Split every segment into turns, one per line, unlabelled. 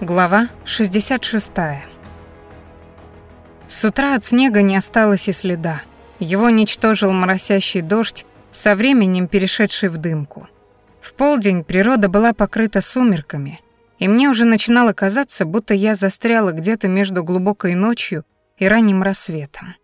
Глава 66. С утра от снега не осталось и следа. Его уничтожил моросящий дождь, со временем перешедший в дымку. В полдень природа была покрыта сумерками, и мне уже начинало казаться, будто я застряла где-то между глубокой ночью и ранним рассветом.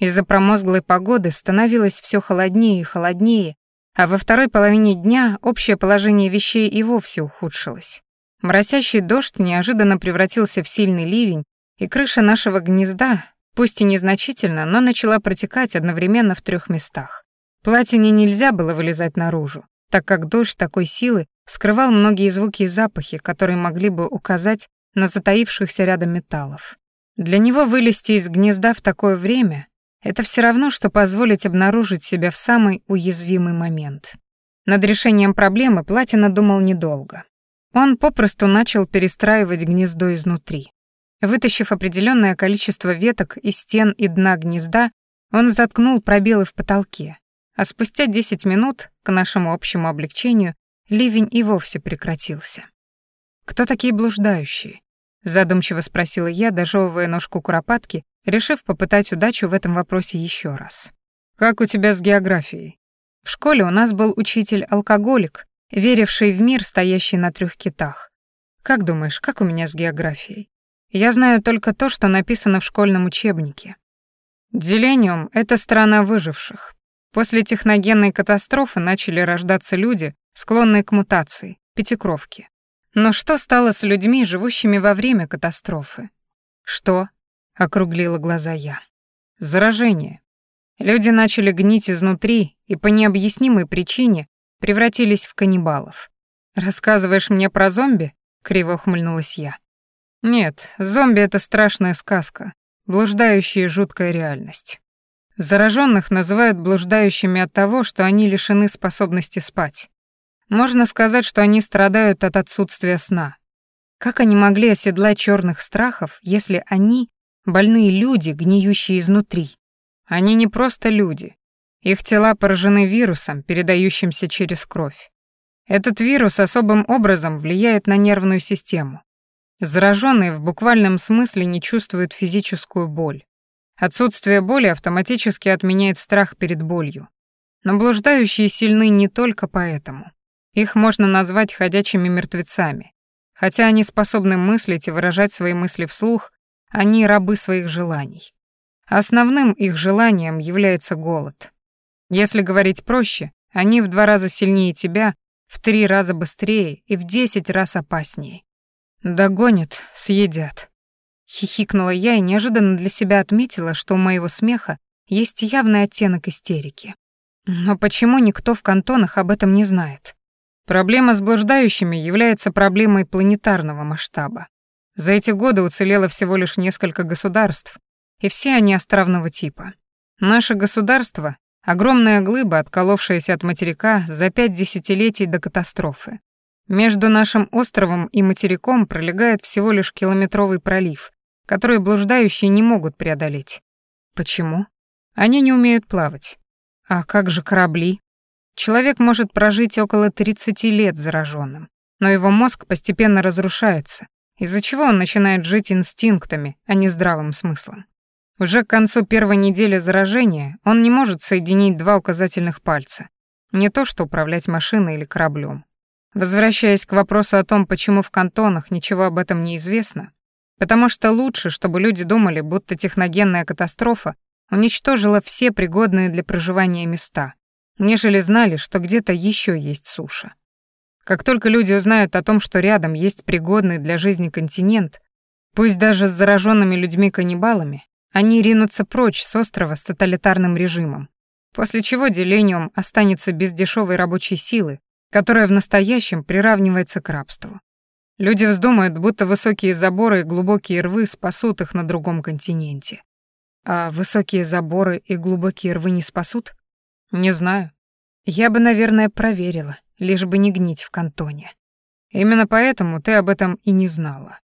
Из-за промозглой погоды становилось все холоднее и холоднее, а во второй половине дня общее положение вещей и вовсе ухудшилось. Моросящий дождь неожиданно превратился в сильный ливень, и крыша нашего гнезда, пусть и незначительно, но начала протекать одновременно в трех местах. Платине нельзя было вылезать наружу, так как дождь такой силы скрывал многие звуки и запахи, которые могли бы указать на затаившихся рядом металлов. Для него вылезти из гнезда в такое время — это все равно, что позволить обнаружить себя в самый уязвимый момент. Над решением проблемы Платина думал недолго. Он попросту начал перестраивать гнездо изнутри. Вытащив определенное количество веток из стен и дна гнезда, он заткнул пробелы в потолке, а спустя 10 минут, к нашему общему облегчению, ливень и вовсе прекратился. «Кто такие блуждающие?» — задумчиво спросила я, дожевывая ножку куропатки, решив попытать удачу в этом вопросе еще раз. «Как у тебя с географией?» В школе у нас был учитель-алкоголик, веривший в мир, стоящий на трех китах. Как думаешь, как у меня с географией? Я знаю только то, что написано в школьном учебнике. Делениум — это страна выживших. После техногенной катастрофы начали рождаться люди, склонные к мутации, пятикровки. Но что стало с людьми, живущими во время катастрофы? Что? округлила глаза я. Заражение. Люди начали гнить изнутри и по необъяснимой причине превратились в каннибалов. Рассказываешь мне про зомби? криво ухмыльнулась я. Нет, зомби это страшная сказка, блуждающая жуткая реальность. Зараженных называют блуждающими от того, что они лишены способности спать. Можно сказать, что они страдают от отсутствия сна. Как они могли оседлать черных страхов, если они больные люди, гниющие изнутри? Они не просто люди, их тела поражены вирусом, передающимся через кровь. Этот вирус особым образом влияет на нервную систему. Зараженные в буквальном смысле не чувствуют физическую боль. Отсутствие боли автоматически отменяет страх перед болью. Но блуждающие сильны не только поэтому. Их можно назвать ходячими мертвецами. Хотя они способны мыслить и выражать свои мысли вслух, они рабы своих желаний. Основным их желанием является голод. Если говорить проще, они в два раза сильнее тебя, в три раза быстрее и в десять раз опаснее. Догонят, съедят. Хихикнула я и неожиданно для себя отметила, что у моего смеха есть явный оттенок истерики. Но почему никто в кантонах об этом не знает? Проблема с блуждающими является проблемой планетарного масштаба. За эти годы уцелело всего лишь несколько государств, и все они островного типа. Наше государство Огромная глыба, отколовшаяся от материка за пять десятилетий до катастрофы. Между нашим островом и материком пролегает всего лишь километровый пролив, который блуждающие не могут преодолеть. Почему? Они не умеют плавать. А как же корабли? Человек может прожить около 30 лет зараженным, но его мозг постепенно разрушается, из-за чего он начинает жить инстинктами, а не здравым смыслом. Уже к концу первой недели заражения он не может соединить два указательных пальца. Не то что управлять машиной или кораблем. Возвращаясь к вопросу о том, почему в кантонах ничего об этом не известно, потому что лучше, чтобы люди думали, будто техногенная катастрофа уничтожила все пригодные для проживания места, нежели знали, что где-то еще есть суша. Как только люди узнают о том, что рядом есть пригодный для жизни континент, пусть даже с зараженными людьми-каннибалами, они ринутся прочь с острова с тоталитарным режимом, после чего Делениум останется без дешевой рабочей силы, которая в настоящем приравнивается к рабству. Люди вздумают, будто высокие заборы и глубокие рвы спасут их на другом континенте. А высокие заборы и глубокие рвы не спасут? Не знаю. Я бы, наверное, проверила, лишь бы не гнить в кантоне. Именно поэтому ты об этом и не знала.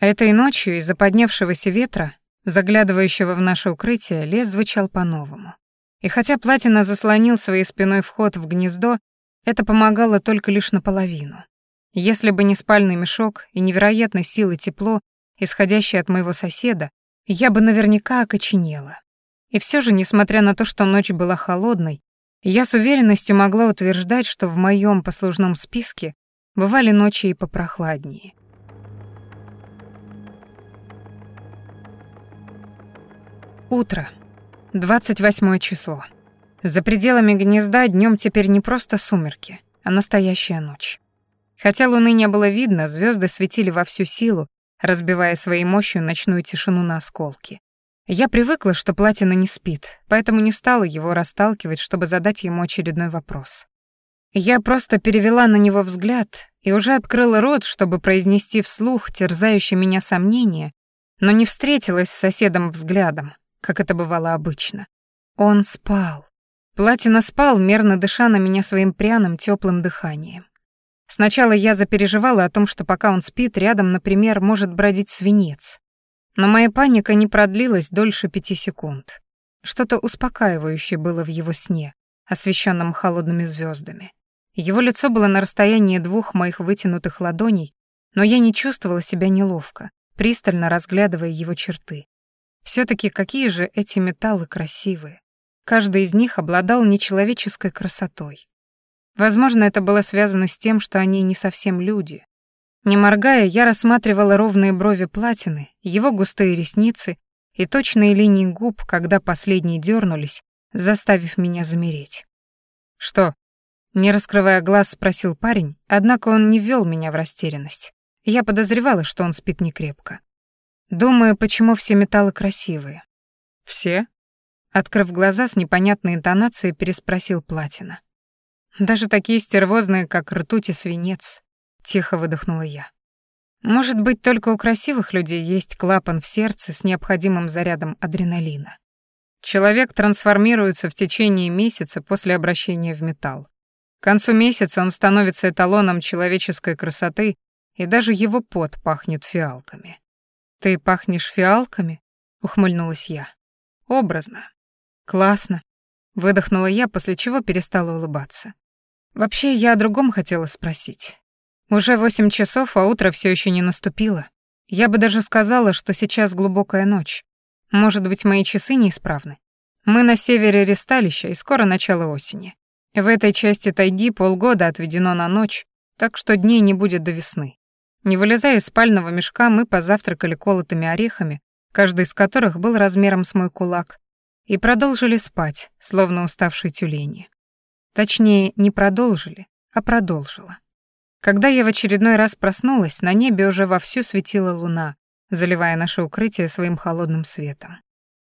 Этой ночью из-за поднявшегося ветра заглядывающего в наше укрытие, лес звучал по-новому. И хотя Платина заслонил своей спиной вход в гнездо, это помогало только лишь наполовину. Если бы не спальный мешок и невероятной силы тепло, исходящее от моего соседа, я бы наверняка окоченела. И все же, несмотря на то, что ночь была холодной, я с уверенностью могла утверждать, что в моем послужном списке бывали ночи и попрохладнее. Утро. 28 число. За пределами гнезда днем теперь не просто сумерки, а настоящая ночь. Хотя луны не было видно, звезды светили во всю силу, разбивая своей мощью ночную тишину на осколки. Я привыкла, что Платина не спит, поэтому не стала его расталкивать, чтобы задать ему очередной вопрос. Я просто перевела на него взгляд и уже открыла рот, чтобы произнести вслух терзающее меня сомнение, но не встретилась с соседом взглядом, как это бывало обычно. Он спал. Платина спал, мерно дыша на меня своим пряным теплым дыханием. Сначала я запереживала о том, что пока он спит, рядом, например, может бродить свинец. Но моя паника не продлилась дольше пяти секунд. Что-то успокаивающее было в его сне, освещенном холодными звездами. Его лицо было на расстоянии двух моих вытянутых ладоней, но я не чувствовала себя неловко, пристально разглядывая его черты. Все таки какие же эти металлы красивые. Каждый из них обладал нечеловеческой красотой. Возможно, это было связано с тем, что они не совсем люди, не моргая, я рассматривала ровные брови платины, его густые ресницы и точные линии губ, когда последние дернулись, заставив меня замереть. «Что?» Не раскрывая глаз, спросил парень, однако он не ввел меня в растерянность. Я подозревала, что он спит некрепко. Думаю, почему все металлы красивые. «Все?» Открыв глаза с непонятной интонацией, переспросил Платина. «Даже такие стервозные, как ртуть и свинец, Тихо выдохнула я. Может быть, только у красивых людей есть клапан в сердце с необходимым зарядом адреналина. Человек трансформируется в течение месяца после обращения в металл. К концу месяца он становится эталоном человеческой красоты, и даже его пот пахнет фиалками. «Ты пахнешь фиалками?» — ухмыльнулась я. «Образно. Классно», — выдохнула я, после чего перестала улыбаться. Вообще, я о другом хотела спросить. Уже восемь часов, а утро все еще не наступило. Я бы даже сказала, что сейчас глубокая ночь. Может быть, мои часы неисправны. Мы на севере Ресталища, и скоро начало осени. В этой части тайги полгода отведено на ночь, так что дней не будет до весны. Не вылезая из спального мешка, мы позавтракали колотыми орехами, каждый из которых был размером с мой кулак, и продолжили спать, словно уставшие тюлени. Точнее, не продолжили, а продолжила. Когда я в очередной раз проснулась, на небе уже вовсю светила луна, заливая наше укрытие своим холодным светом.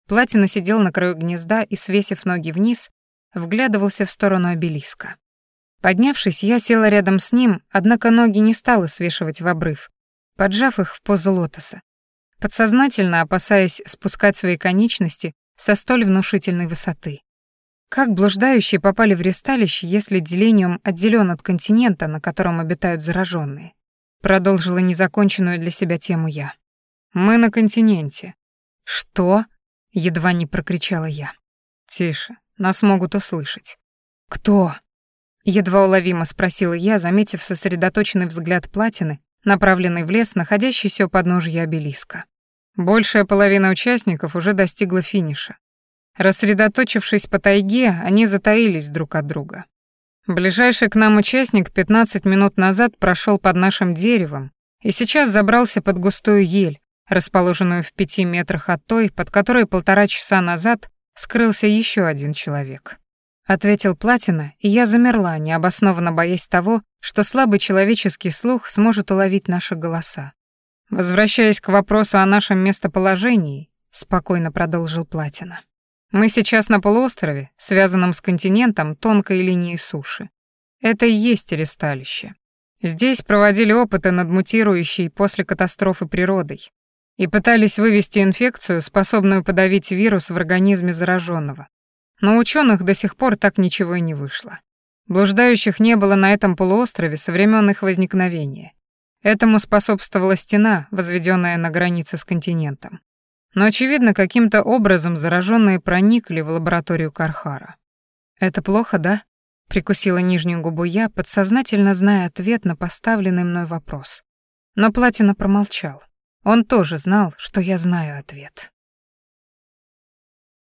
Платина сидел на краю гнезда и, свесив ноги вниз, вглядывался в сторону обелиска. Поднявшись, я села рядом с ним, однако ноги не стала свешивать в обрыв, поджав их в позу лотоса, подсознательно опасаясь спускать свои конечности со столь внушительной высоты. Как блуждающие попали в ресталище, если делениум отделен от континента, на котором обитают зараженные? Продолжила незаконченную для себя тему я. Мы на континенте. Что? Едва не прокричала я. Тише, нас могут услышать. Кто? Едва уловимо спросила я, заметив сосредоточенный взгляд платины, направленный в лес, находящийся у подножья обелиска. Большая половина участников уже достигла финиша. Рассредоточившись по тайге, они затаились друг от друга. Ближайший к нам участник 15 минут назад прошел под нашим деревом и сейчас забрался под густую ель, расположенную в пяти метрах от той, под которой полтора часа назад скрылся еще один человек. Ответил Платина, и я замерла, необоснованно боясь того, что слабый человеческий слух сможет уловить наши голоса. Возвращаясь к вопросу о нашем местоположении, спокойно продолжил Платина. Мы сейчас на полуострове, связанном с континентом тонкой линией суши. Это и есть ресталище. Здесь проводили опыты над мутирующей после катастрофы природой и пытались вывести инфекцию, способную подавить вирус в организме зараженного. Но ученых до сих пор так ничего и не вышло. Блуждающих не было на этом полуострове со времен их возникновения. Этому способствовала стена, возведенная на границе с континентом. Но, очевидно, каким-то образом зараженные проникли в лабораторию Кархара. «Это плохо, да?» Прикусила нижнюю губу я, подсознательно зная ответ на поставленный мной вопрос. Но Платина промолчал. Он тоже знал, что я знаю ответ.